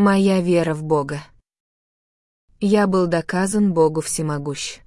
Моя вера в Бога. Я был доказан Богу всемогущ.